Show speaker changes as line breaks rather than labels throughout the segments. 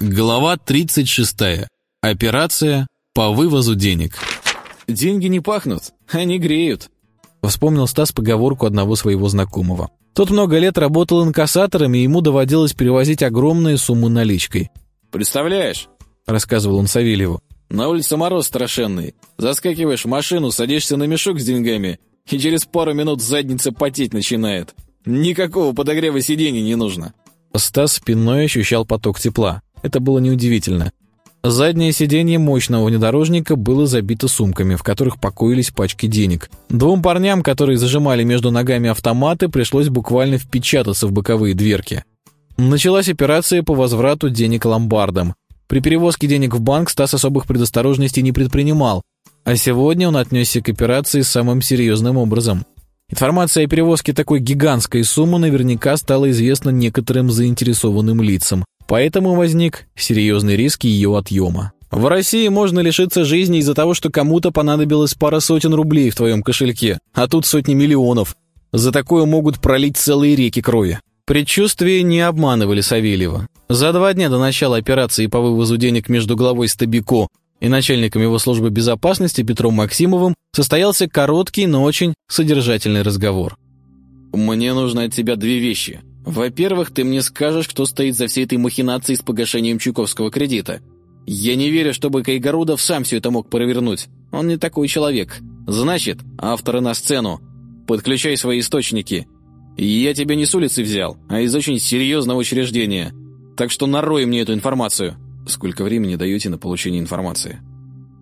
Глава 36. Операция по вывозу денег.
«Деньги не пахнут, они греют», —
вспомнил Стас поговорку одного своего знакомого. Тот много лет работал инкассатором, и ему доводилось перевозить огромные суммы наличкой.
«Представляешь?»
— рассказывал он Савельеву.
«На улице мороз страшенный. Заскакиваешь в машину, садишься на мешок с деньгами, и через пару минут задница потеть начинает. Никакого подогрева сидений не нужно».
Стас спиной ощущал поток тепла. Это было неудивительно. Заднее сиденье мощного внедорожника было забито сумками, в которых покоились пачки денег. Двум парням, которые зажимали между ногами автоматы, пришлось буквально впечататься в боковые дверки. Началась операция по возврату денег ломбардам. При перевозке денег в банк Стас особых предосторожностей не предпринимал, а сегодня он отнесся к операции самым серьезным образом. Информация о перевозке такой гигантской суммы наверняка стала известна некоторым заинтересованным лицам. Поэтому возник серьезный риск ее отъема. В России можно лишиться жизни из-за того, что кому-то понадобилось пара сотен рублей в твоем кошельке, а тут сотни миллионов. За такое могут пролить целые реки крови. Предчувствия не обманывали Савельева. За два дня до начала операции по вывозу денег между главой Стабико и начальником его службы безопасности Петром Максимовым состоялся короткий, но очень содержательный разговор.
«Мне нужно от тебя две вещи», во-первых, ты мне скажешь, кто стоит за всей этой махинацией с погашением Чуковского кредита. Я не верю, чтобы Кайгородов сам все это мог провернуть. Он не такой человек. Значит, авторы на сцену. Подключай свои источники. Я тебя не с улицы взял, а из очень серьезного учреждения. Так что нарой мне эту информацию. Сколько времени даете на получение информации?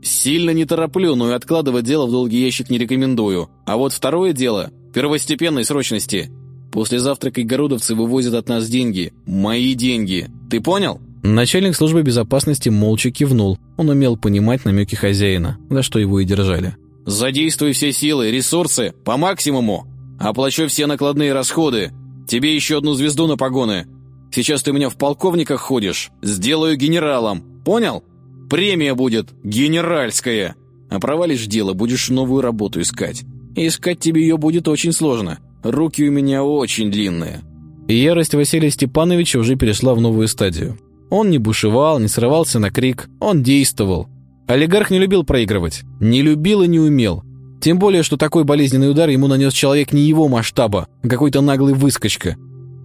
Сильно не тороплю, но и откладывать дело в долгий ящик не рекомендую. А вот второе дело – первостепенной срочности – После завтрака городовцы вывозят от нас деньги. Мои деньги. Ты понял?»
Начальник службы безопасности молча кивнул. Он умел понимать намеки хозяина, за что его и держали.
«Задействуй все силы, ресурсы, по максимуму. Оплачу все накладные расходы. Тебе еще одну звезду на погоны. Сейчас ты у меня в полковниках ходишь. Сделаю генералом. Понял? Премия будет генеральская. А провалишь дело, будешь новую работу искать. И искать тебе ее будет очень сложно. Руки у меня очень длинные».
Ярость Василия Степановича уже перешла в новую стадию. Он не бушевал, не срывался на крик, он действовал. Олигарх не любил проигрывать, не любил и не умел. Тем более, что такой болезненный удар ему нанес человек не его масштаба, а какой-то наглый выскочка.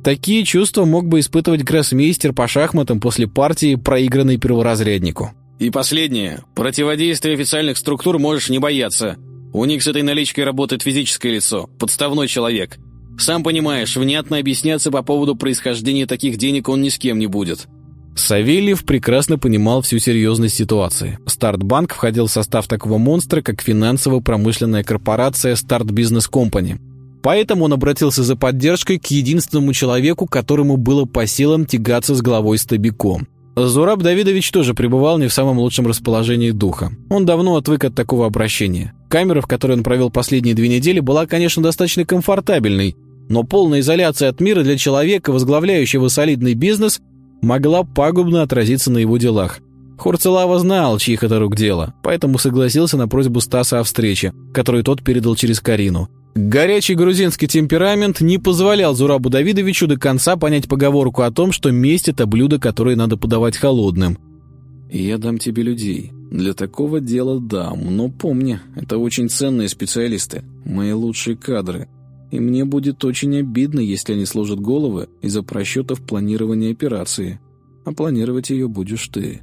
Такие чувства мог бы испытывать гроссмейстер по шахматам после партии, проигранной перворазряднику.
«И последнее. Противодействие официальных структур можешь не бояться. У них с этой наличкой работает физическое лицо, подставной человек. Сам понимаешь, внятно объясняться по поводу происхождения таких денег он ни с кем не будет».
Савельев прекрасно понимал всю серьезность ситуации. Стартбанк входил в состав такого монстра, как финансово-промышленная корпорация Start Business Company. Поэтому он обратился за поддержкой к единственному человеку, которому было по силам тягаться с главой Стабиком. Зураб Давидович тоже пребывал не в самом лучшем расположении духа. Он давно отвык от такого обращения. Камера, в которой он провел последние две недели, была, конечно, достаточно комфортабельной, но полная изоляция от мира для человека, возглавляющего солидный бизнес, могла пагубно отразиться на его делах. Хурцелава знал, чьих это рук дело, поэтому согласился на просьбу Стаса о встрече, которую тот передал через Карину. Горячий грузинский темперамент не позволял Зурабу Давидовичу до конца понять поговорку о том, что месть — это блюдо, которое надо подавать холодным.
«Я дам тебе людей. Для такого дела дам. Но помни, это очень ценные специалисты, мои лучшие кадры. И мне будет очень обидно, если они сложат головы из-за просчетов планирования операции. А планировать ее будешь ты».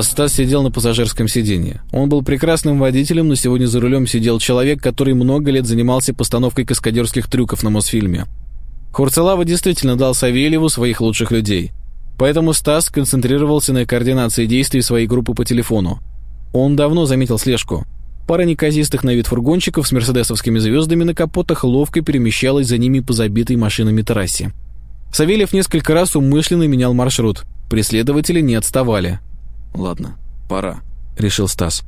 Стас сидел на пассажирском сиденье. Он был прекрасным водителем, но сегодня за рулем сидел человек, который много лет занимался постановкой каскадерских трюков на Мосфильме. Хурцелава действительно дал Савельеву своих лучших людей. Поэтому Стас концентрировался на координации действий своей группы по телефону. Он давно заметил слежку. Пара неказистых на вид фургончиков с мерседесовскими звездами на капотах ловко перемещалась за ними по забитой машинами трассе. Савельев несколько раз умышленно менял маршрут. Преследователи не отставали.
«Ладно, пора», —
решил Стас.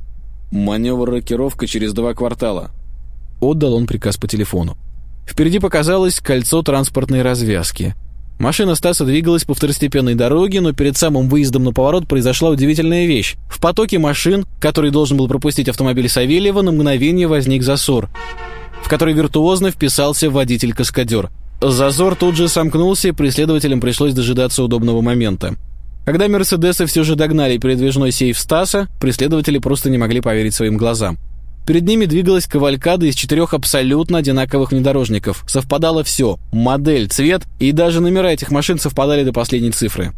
«Маневр-рокировка через два квартала».
Отдал он приказ по телефону. Впереди показалось кольцо транспортной развязки. Машина Стаса двигалась по второстепенной дороге, но перед самым выездом на поворот произошла удивительная вещь. В потоке машин, который должен был пропустить автомобиль Савельева, на мгновение возник засор, в который виртуозно вписался водитель-каскадер. Зазор тут же сомкнулся, и преследователям пришлось дожидаться удобного момента. Когда «Мерседесы» все же догнали передвижной сейф Стаса, преследователи просто не могли поверить своим глазам. Перед ними двигалась кавалькада из четырех абсолютно одинаковых внедорожников. Совпадало все – модель, цвет и даже номера этих машин совпадали до последней цифры.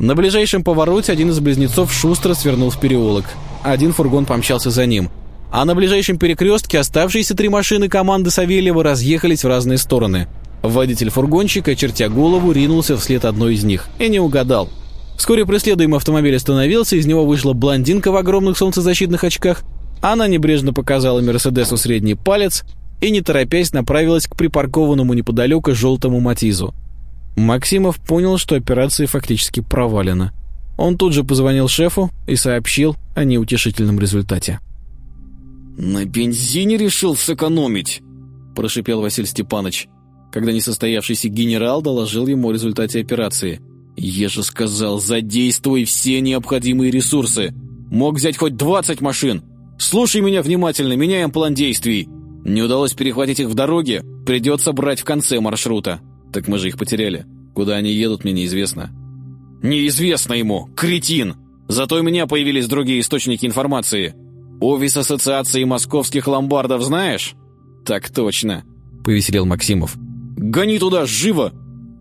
На ближайшем повороте один из близнецов шустро свернул в переулок. Один фургон помчался за ним. А на ближайшем перекрестке оставшиеся три машины команды Савельева разъехались в разные стороны. Водитель фургончика, чертя голову, ринулся вслед одной из них и не угадал. Вскоре преследуемый автомобиль остановился, из него вышла блондинка в огромных солнцезащитных очках. Она небрежно показала Мерседесу средний палец и, не торопясь, направилась к припаркованному неподалеку желтому Матизу. Максимов понял, что операция фактически провалена. Он тут же позвонил шефу и сообщил о неутешительном результате.
«На бензине решил сэкономить», – прошипел Василий Степанович, когда несостоявшийся генерал доложил ему о результате операции – «Я же сказал, задействуй все необходимые ресурсы. Мог взять хоть 20 машин. Слушай меня внимательно, меняем план действий. Не удалось перехватить их в дороге, придется брать в конце маршрута. Так мы же их потеряли. Куда они едут, мне неизвестно». «Неизвестно ему, кретин! Зато у меня появились другие источники информации. Офис Ассоциации московских ломбардов знаешь?» «Так точно», — повеселил Максимов. «Гони туда, живо!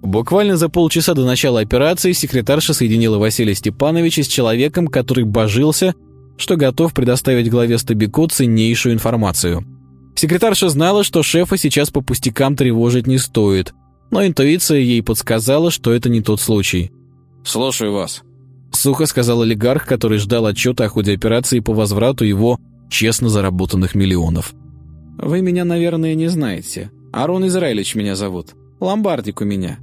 Буквально за полчаса до начала операции секретарша соединила Василия Степановича с человеком, который божился, что готов предоставить главе Стабико ценнейшую информацию. Секретарша знала, что шефа сейчас по пустякам тревожить не стоит, но интуиция ей подсказала, что это не тот случай.
«Слушаю вас», —
сухо сказал олигарх, который ждал отчета о ходе операции по возврату его честно заработанных миллионов.
«Вы меня, наверное, не знаете. Арон Израилевич меня зовут. Ломбардик у меня.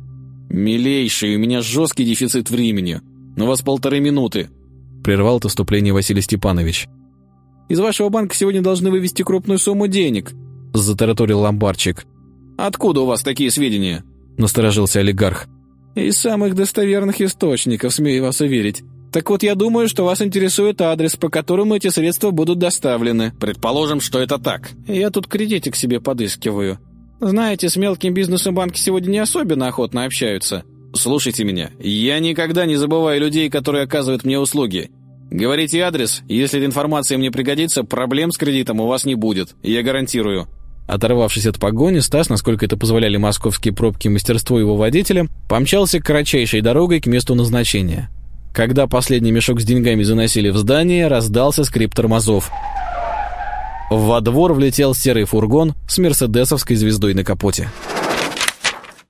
«Милейший, у меня жесткий дефицит времени. На вас полторы минуты», —
прервал это Василий Степанович.
«Из вашего банка сегодня должны вывести крупную сумму денег», —
затараторил ломбарчик.
«Откуда у вас такие сведения?»
— насторожился олигарх.
«Из самых достоверных источников, смею вас уверить. Так вот, я думаю, что вас интересует адрес, по которому эти средства будут доставлены. Предположим, что это так. Я тут кредитик себе подыскиваю. Знаете, с мелким бизнесом банки сегодня не особенно охотно общаются. Слушайте меня, я никогда не забываю людей, которые оказывают мне услуги. Говорите адрес, если эта информация мне пригодится, проблем с кредитом у вас не будет, я гарантирую».
Оторвавшись от погони, Стас, насколько это позволяли московские пробки и мастерство его водителя, помчался кратчайшей дорогой к месту назначения. Когда последний мешок с деньгами заносили в здание, раздался скрип тормозов – во двор влетел серый фургон с мерседесовской звездой на капоте.